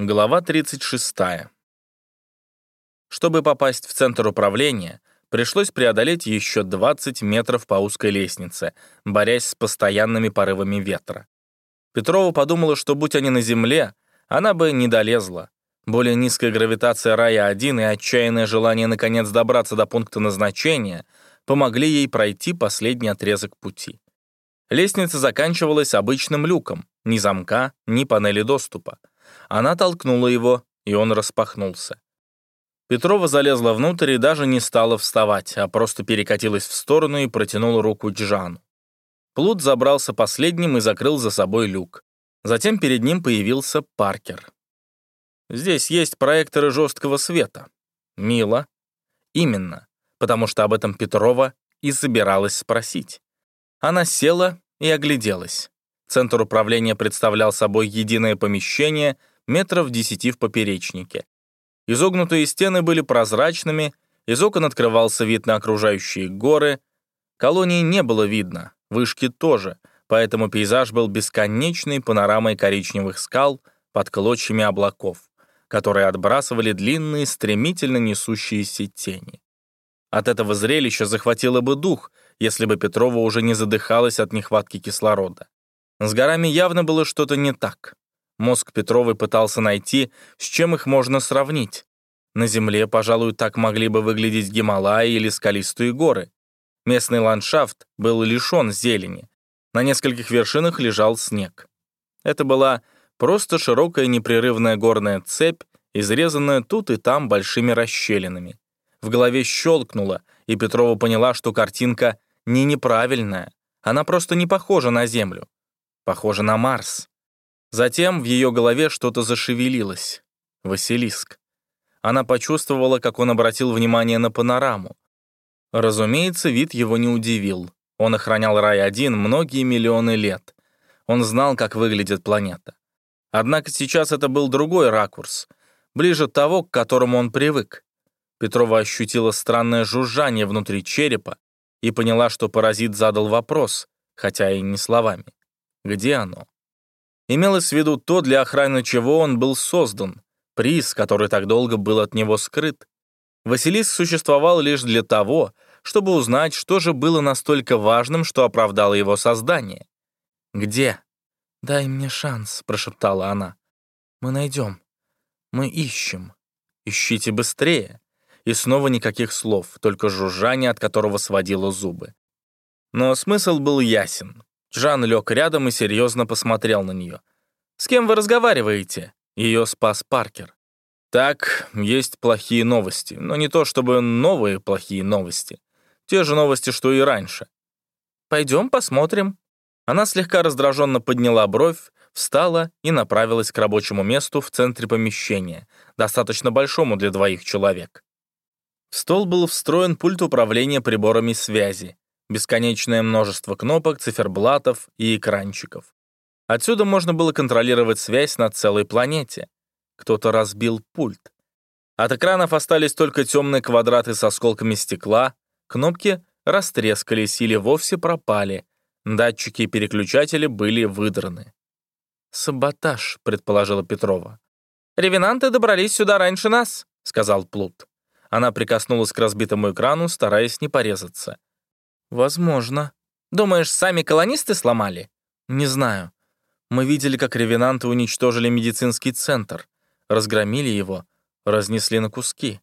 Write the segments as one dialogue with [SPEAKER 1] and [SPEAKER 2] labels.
[SPEAKER 1] Глава 36. Чтобы попасть в центр управления, пришлось преодолеть еще 20 метров по узкой лестнице, борясь с постоянными порывами ветра. Петрова подумала, что будь они на земле, она бы не долезла. Более низкая гравитация Рая-1 и отчаянное желание наконец добраться до пункта назначения помогли ей пройти последний отрезок пути. Лестница заканчивалась обычным люком, ни замка, ни панели доступа. Она толкнула его, и он распахнулся. Петрова залезла внутрь и даже не стала вставать, а просто перекатилась в сторону и протянула руку Джану. Плут забрался последним и закрыл за собой люк. Затем перед ним появился Паркер. «Здесь есть проекторы жесткого света». «Мило». «Именно, потому что об этом Петрова и собиралась спросить». Она села и огляделась. Центр управления представлял собой единое помещение метров десяти в поперечнике. Изогнутые стены были прозрачными, из окон открывался вид на окружающие горы. Колонии не было видно, вышки тоже, поэтому пейзаж был бесконечной панорамой коричневых скал под клочьями облаков, которые отбрасывали длинные, стремительно несущиеся тени. От этого зрелища захватило бы дух, если бы Петрова уже не задыхалась от нехватки кислорода. С горами явно было что-то не так. Мозг Петровой пытался найти, с чем их можно сравнить. На Земле, пожалуй, так могли бы выглядеть Гималаи или скалистые горы. Местный ландшафт был лишен зелени. На нескольких вершинах лежал снег. Это была просто широкая непрерывная горная цепь, изрезанная тут и там большими расщелинами. В голове щелкнуло, и Петрова поняла, что картинка не неправильная. Она просто не похожа на Землю. Похоже на Марс. Затем в ее голове что-то зашевелилось. Василиск. Она почувствовала, как он обратил внимание на панораму. Разумеется, вид его не удивил. Он охранял Рай-1 многие миллионы лет. Он знал, как выглядит планета. Однако сейчас это был другой ракурс, ближе того, к которому он привык. Петрова ощутила странное жужжание внутри черепа и поняла, что паразит задал вопрос, хотя и не словами. Где оно? Имелось в виду то, для охраны чего он был создан, приз, который так долго был от него скрыт. Василиск существовал лишь для того, чтобы узнать, что же было настолько важным, что оправдало его создание. «Где?» «Дай мне шанс», — прошептала она. «Мы найдем. Мы ищем. Ищите быстрее». И снова никаких слов, только жужжание, от которого сводило зубы. Но смысл был ясен. Жан лег рядом и серьезно посмотрел на нее. «С кем вы разговариваете?» Ее спас Паркер. «Так, есть плохие новости, но не то чтобы новые плохие новости. Те же новости, что и раньше. Пойдем посмотрим». Она слегка раздраженно подняла бровь, встала и направилась к рабочему месту в центре помещения, достаточно большому для двоих человек. В стол был встроен пульт управления приборами связи, бесконечное множество кнопок, циферблатов и экранчиков. Отсюда можно было контролировать связь на целой планете. Кто-то разбил пульт. От экранов остались только темные квадраты с осколками стекла, кнопки растрескались или вовсе пропали, датчики и переключатели были выдраны. «Саботаж», — предположила Петрова. «Ревенанты добрались сюда раньше нас», — сказал Плут. Она прикоснулась к разбитому экрану, стараясь не порезаться. «Возможно. Думаешь, сами колонисты сломали?» «Не знаю. Мы видели, как ревенанты уничтожили медицинский центр, разгромили его, разнесли на куски.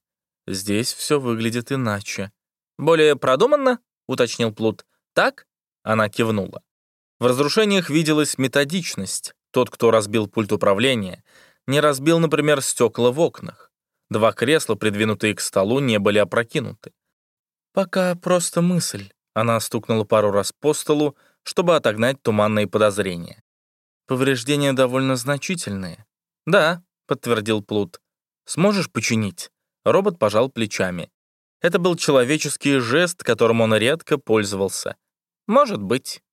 [SPEAKER 1] Здесь все выглядит иначе». «Более продуманно?» — уточнил Плут. «Так?» — она кивнула. В разрушениях виделась методичность. Тот, кто разбил пульт управления, не разбил, например, стекла в окнах. Два кресла, придвинутые к столу, не были опрокинуты. «Пока просто мысль», она стукнула пару раз по столу, чтобы отогнать туманные подозрения. «Повреждения довольно значительные». «Да», — подтвердил Плут. «Сможешь починить?» Робот пожал плечами. Это был человеческий жест, которым он редко пользовался. «Может быть».